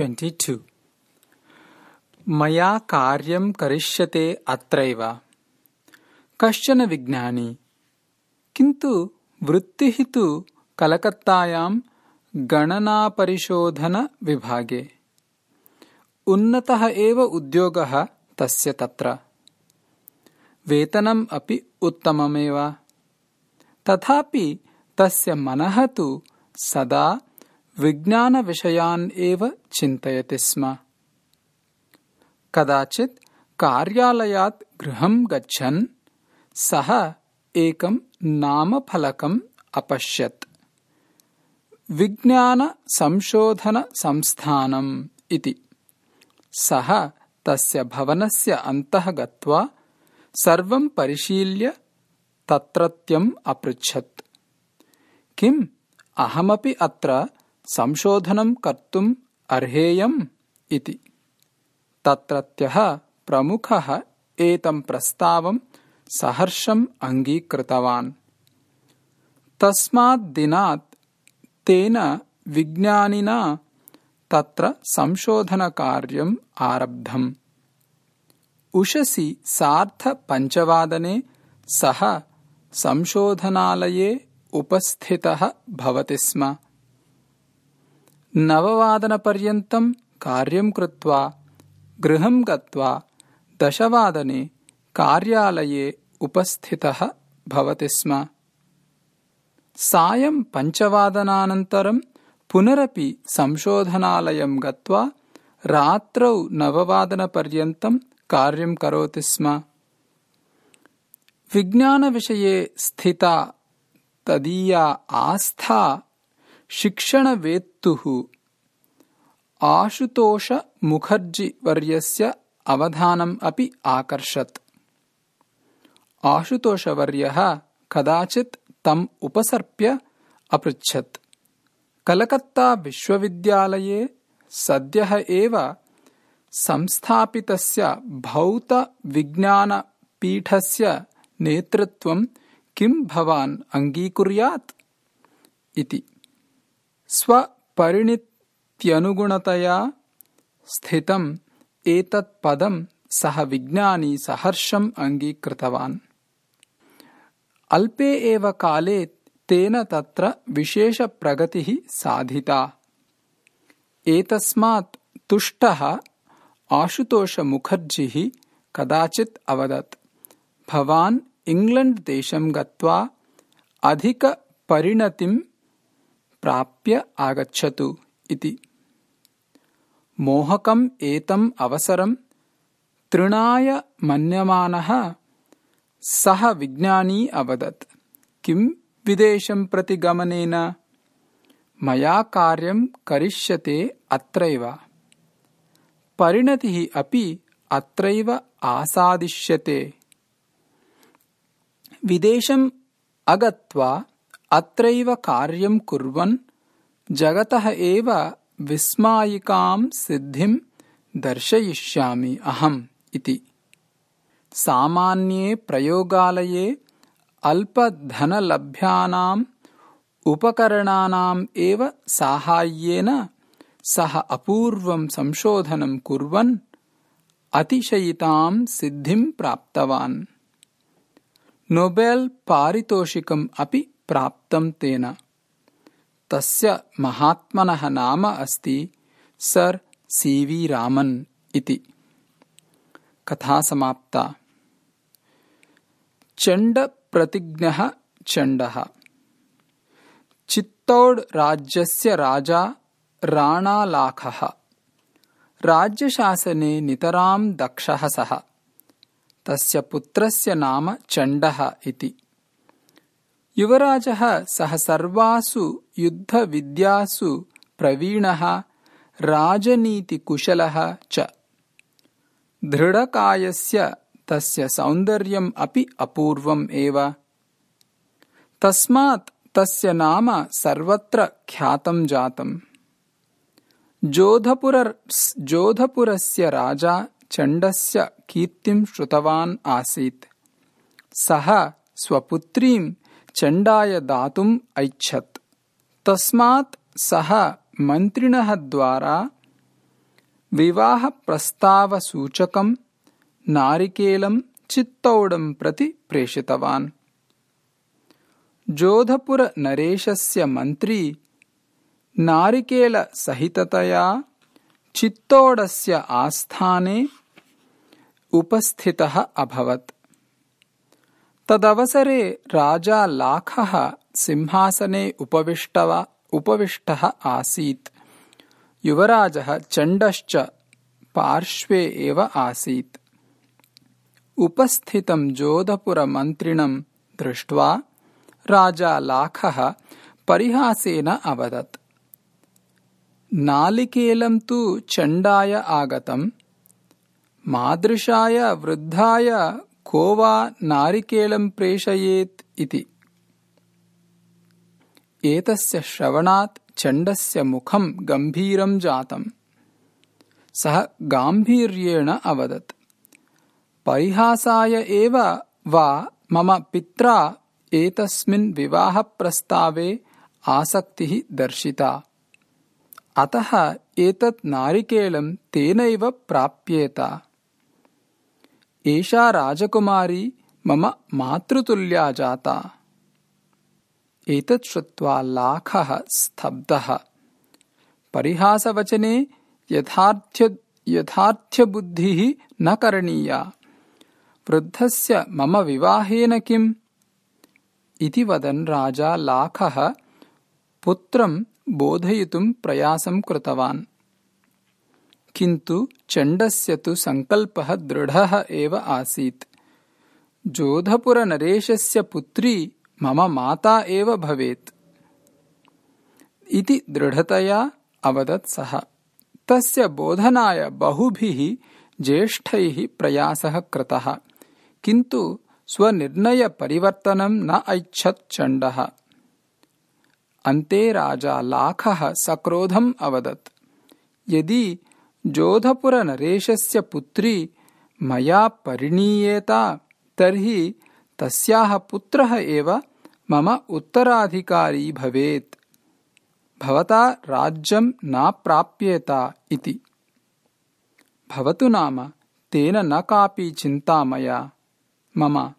22 मया कार्यं करिष्यते अत्रैव कश्चन विज्ञानी किन्तु वृत्तिः तु कलकत्तायां गणनापरिशोधनविभागे उन्नतः एव उद्योगः तस्य तत्र वेतनम् अपि उत्तममेव तथापि तस्य मनः तु सदा विज्ञानविषयान् एव चिन्तयति स्म। कदाचित् कार्यालयात् गृहं गच्छन् सः एकं नामफलकम् अपश्यत्। विज्ञानसंशोधनसंस्थानम् इति। सः तस्य भवनस्य अन्तः गत्वा सर्वं परिशील्य तत्रत्यम् अपृच्छत्। किम्? अहमपि अत्र संशोधनं कर्तुम् अर्हेयम् इति। तत्रत्यः प्रमुखः एतं प्रस्तावं सहर्षम् अङ्गीकृतवान्। तस्मात् दिनात् तेन विज्ञानिना तत्र संशोधनकार्यम् आरब्धम्। उषसि सार्धपञ्चवादने सः संशोधनालये उपस्थितः भवति स्म नववादनपर्यन्तं कार्यं कृत्वा गृहं गत्वा दशवादने कार्यालये उपस्थितः भवति स्म। सायं पञ्चवादनानन्तरं पुनरपि संशोधनालयं गत्वा रात्रौ नववादनपर्यन्तं कार्यं करोति स्म। विज्ञानविषये स्थिता तदीया आस्था शिक्षणवेत्तुः। आशुतोषमुखर्जिवर्यस्य अवधानम् अपि आकर्षत्। आशुतोषवर्यः कदाचित् तम् उपसर्प्य अपृच्छत्। कलकत्ताविश्वविद्यालये सद्यः एव संस्थापितस्य भौतविज्ञानपीठस्य नेतृत्वं किं भवान् अङ्गीकुर्यात्? इति स्वपरिणित्यनुगुणतया स्थितम् एतत् पदं सः विज्ञानी सहर्षम् अङ्गीकृतवान्। अल्पे एव काले तेन तत्र विशेषप्रगतिः साधिता। एतस्मात् तुष्टः आशुतोषमुखर्जिः कदाचित् अवदत्। भवान् इङ्ग्लण्ड् देशं गत्वा अधिकपरिणतिं प्राप्य आगच्छतु इति। मोहकम् एतम् अवसरं तृणाय मन्यमानः सः विज्ञानी अवदत्। किम् विदेशं प्रति गमनेन? मया कार्यं करिष्यते अत्रैव। परिणतिः अपि अत्रैव आसादिष्यते। विदेशम् अगत्वा अत्रैव कार्यं कुर्वन् जगतः एव विस्मायिकां सिद्धिं दर्शयिष्यामि अहम् इति। सामान्ये प्रयोगालये अल्पधनलभ्यानाम् उपकरणानाम् एव साहाय्येन सः अपूर्वं संशोधनं कुर्वन् अतिशयितां सिद्धिं प्राप्तवान्। नोबेल् पारितोषिकम् अपि प्राप्तं तेन। तस्य महात्मनः नाम अस्ति सर् सि चित्तौड् राज्यस्य राजा राणालाखः। राज्यशासने नितरां दक्षः सः। तस्य पुत्रस्य नाम चण्डः इति युवराजः सः सर्वासु युद्धविद्यासु प्रवीणः राजनीतिकुशलः च दृढकायस्य तस्य सौन्दर्यम् अपि अपूर्वम् एव तस्मात् तस्य नाम सर्वत्र ख्यातं जातम् जोधपुरस्य राजा चण्डस्य कीर्तिं श्रुतवान् आसीत् सः स्वपुत्रीं चण्डाय दातुम् ऐच्छत्। तस्मात् सः मन्त्रिणः द्वारा विवाहप्रस्तावसूचकम् नारिकेलं चित्तौडं प्रति प्रेषितवान्। जोधपुरनरेशस्य मन्त्री नारिकेलसहिततया चित्तोडस्य आस्थाने उपस्थितः अभवत् तदवसरे राजा लाखः सिंहासने उपविष्टः आसीत्। युवराजः चण्डश्च पार्श्वे एव आसीत्। उपस्थितं जोधपुरमन्त्रिणं दृष्ट्वा राजा लाखः परिहासेन अवदत्। नालिकेलं तु चण्डाय आगतम् मादृशाय वृद्धाय को वा नारिकेलं प्रेषयेत् इति। एतस्य श्रवणात् चण्डस्य मुखं गम्भीरं जातम्। सः गाम्भीर्येण अवदत्। परिहासाय एव वा मम पित्रा एतस्मिन् विवाहप्रस्तावे आसक्तिः दर्शिता। अतः एतत् नारिकेलं तेनैव प्राप्येत एषा राजकुमारी मम मातृतुल्या जाता। एतत् श्रुत्वा लाखः स्तब्धः। परिहासवचने यथार्थ्यबुद्धिः न करणीया। वृद्धस्य मम विवाहेन किम्? इति वदन् राजा लाखः पुत्रं बोधयितुं प्रयासं कृतवान् किन्तु चण्डस्य तु सङ्कल्पः दृढः एव आसीत्। जोधपुरनरेशस्य पुत्री मम माता एव भवेत्। इति दृढतया अवदत् सः। तस्य बोधनाय बहुभिः ज्येष्ठैः प्रयासः कृतः। किन्तु स्वनिर्णयपरिवर्तनं न ऐच्छत् चण्डः। अन्ते राजा लाखः सक्रोधम् अवदत्। यदि जोधपुरनरेशस्य पुत्री मया परिणीयेत तर्हि तस्याः पुत्रः एव मम उत्तराधिकारी भवेत्। भवता राज्यं न प्राप्येत इति। भवतु नाम तेन न कापि चिन्ता मया। मम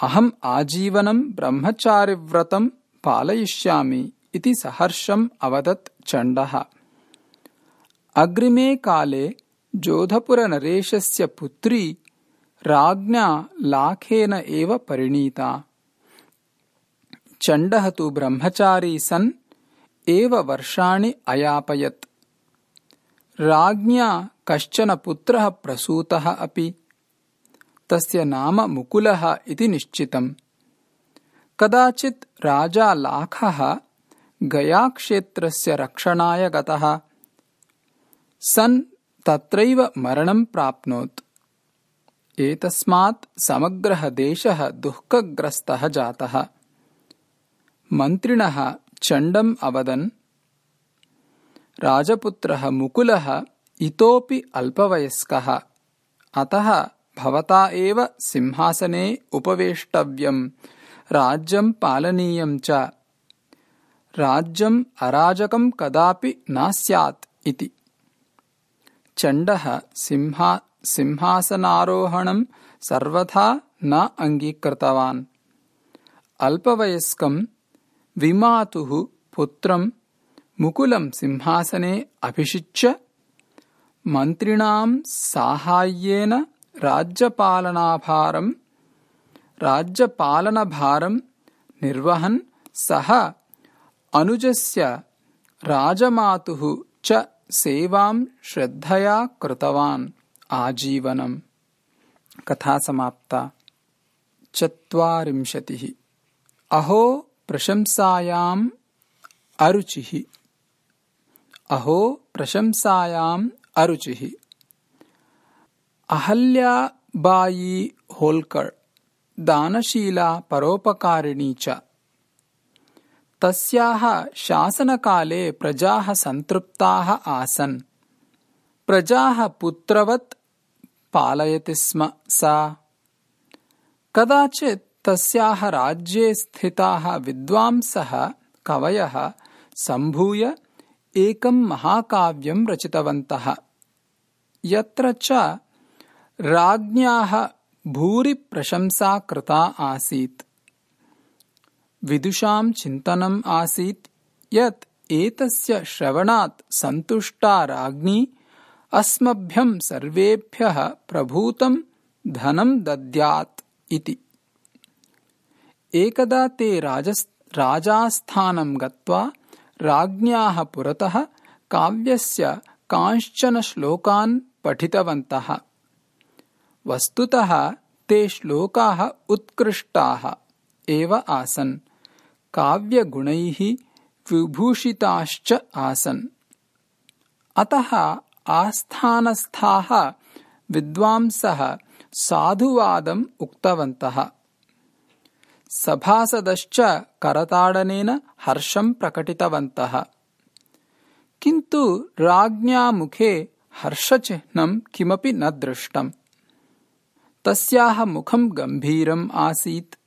अहम् आजीवनं ब्रह्मचारिव्रतं पालयिष्यामि इति सहर्षम् अवदत् चण्डः अग्रिमे काले जोधपुरनरेशस्य पुत्री राज्ञा लाखेन एव परिणीता। चण्डः तु ब्रह्मचारी सन् एव वर्षाणि अयापयत्। राज्ञा कश्चन पुत्रः प्रसूतः अपि। तस्य नाम मुकुलः इति निश्चितम्। कदाचित् राजा लाखः गयाक्षेत्रस्य रक्षणाय गतः सन् तत्रैव मरणं प्राप्नोत्। एतस्मात् समग्रः देशः दुःखग्रस्तः जातः। मन्त्रिणः चण्डम् अवदन् राजपुत्रः मुकुलः इतोपि अल्पवयस्कः अतः भवता एव सिंहासने उपवेष्टव्यम् राज्यं पालनीयं च। राज्यम् अराजकं कदापि न स्यात् इति चण्डः सिंहासनारोहणं सर्वथा न अङ्गीकृतवान्। अल्पवयस्कं विमातुः पुत्रं मुकुलं सिंहासने अभिषिच्य मन्त्रिणां साहाय्येन राज्यपालनाभारं राज्यपालनभारं निर्वहन् सः अनुजस्य राजमातुः च सेवां श्रद्धया कृतवान् आजीवनम्। कथा समाप्ता। चत्वारिंशतिः। अहो प्रशंसायाम् अरुचिः। अहो प्रशंसायाम् अरुचिः। अहल्याबायी होल्कर् दानशीला परोपकारिणी च तस्याः शासनकाले प्रजाः सन्तृप्ताः आसन्। प्रजाः पुत्रवत् पालयति स्म सा। कदाचित् तस्याः राज्ये स्थिताः विद्वांसः कवयः सम्भूय एकं महाकाव्यं रचितवन्तः। यत्र च राज्ञ्याः भूरिप्रशंसा कृता आसीत् विदुषां चिन्तनम् आसीत् यत् एतस्य श्रवणात् सन्तुष्टा राज्ञी अस्मभ्यं सर्वेभ्यः प्रभूतं धनं दद्यात् इति। एकदा ते राजास्थानं गत्वा राज्ञ्याः पुरतः काव्यस्य कांश्चन श्लोकान् पठितवन्तः। वस्तुतः ते श्लोकाः उत्कृष्टाः एव आसन् काव्यगुणैः विभूषिताश्च आसन्। अतः आस्थानस्थाः विद्वांसः साधुवादम् उक्तवन्तः। सभासदश्च करताडनेन हर्षं प्रकटितवन्तः। किन्तु राज्ञा मुखे हर्षचिह्नं किमपि न दृष्टम्। तस्याः मुखं गम्भीरम् आसीत्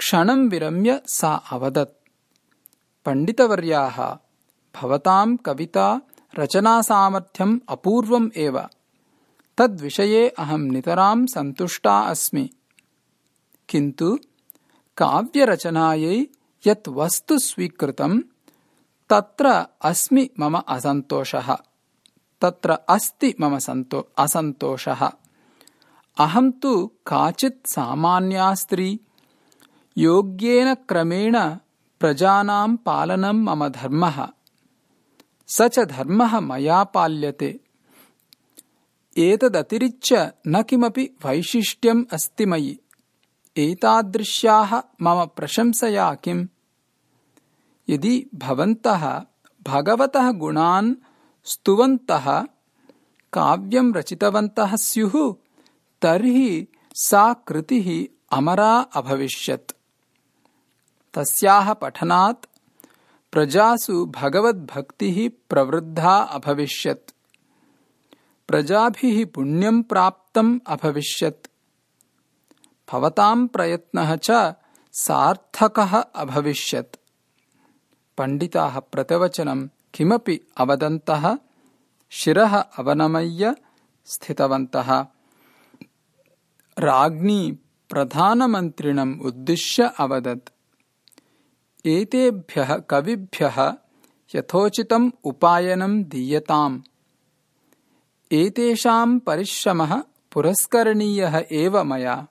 क्षणं विरम्य सा अवदत् पण्डितवर्याः भवतां कविता रचनासामर्थ्यम् अपूर्वम् एव तद्विषये अहं नितरां सन्तुष्टा अस्मि किन्तु काव्यरचनायै यत् वस्तु स्वीकृतं तत्र अस्मि मम असन्तोषः तत्र अस्ति मम असन्तोषः अहं तु काचित् सामान्या स्त्री योग्येन क्रमेण प्रजानां पालनं मम धर्मः। स च धर्मः मया पाल्यते। एतदतिरिच्य न किमपि वैशिष्ट्यम् अस्ति मयि। एतादृश्याः मम प्रशंसया किम्? यदि भवन्तः भगवतः गुणान् स्तुवन्तः काव्यं रचितवन्तः स्युः तर्हि सा कृतिः अमरा अभविष्यत् तस्याः पठनात् प्रजासु भगवद्भक्तिः प्रवृद्धा अभविष्यत्। प्रजाभिः पुण्यं प्राप्तम् अभविष्यत्। भवतां प्रयत्नः च सार्थकः अभविष्यत्। पण्डिताः प्रतिवचनं किमपि अवदन्तः शिरः अवनमय्य स्थितवन्तः। राज्ञी प्रधानमन्त्रिणम् उद्दिश्य अवदत् एतेभ्यः कविभ्यः यथोचितम् उपायनं दीयताम्। एतेषां परिश्रमः पुरस्करणीयः एव मया।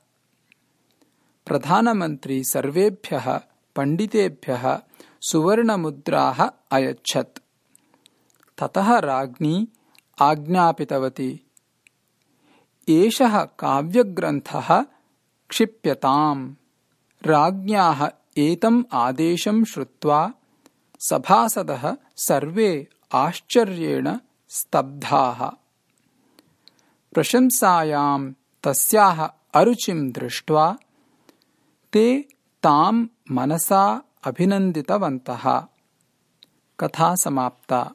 प्रधानमन्त्री सर्वेभ्यः पण्डितेभ्यः सुवर्णमुद्राः अयच्छत्। ततः राज्ञी आज्ञापितवती। एषः काव्यग्रन्थः क्षिप्यताम्। राज्ञ्याः एतम् आदेशं श्रुत्वा सभासदः सर्वे आश्चर्येण स्तब्धाः। प्रशंसायां तस्याः अरुचिं दृष्ट्वा ते ताम् मनसा अभिनन्दितवन्तः। कथा समाप्ता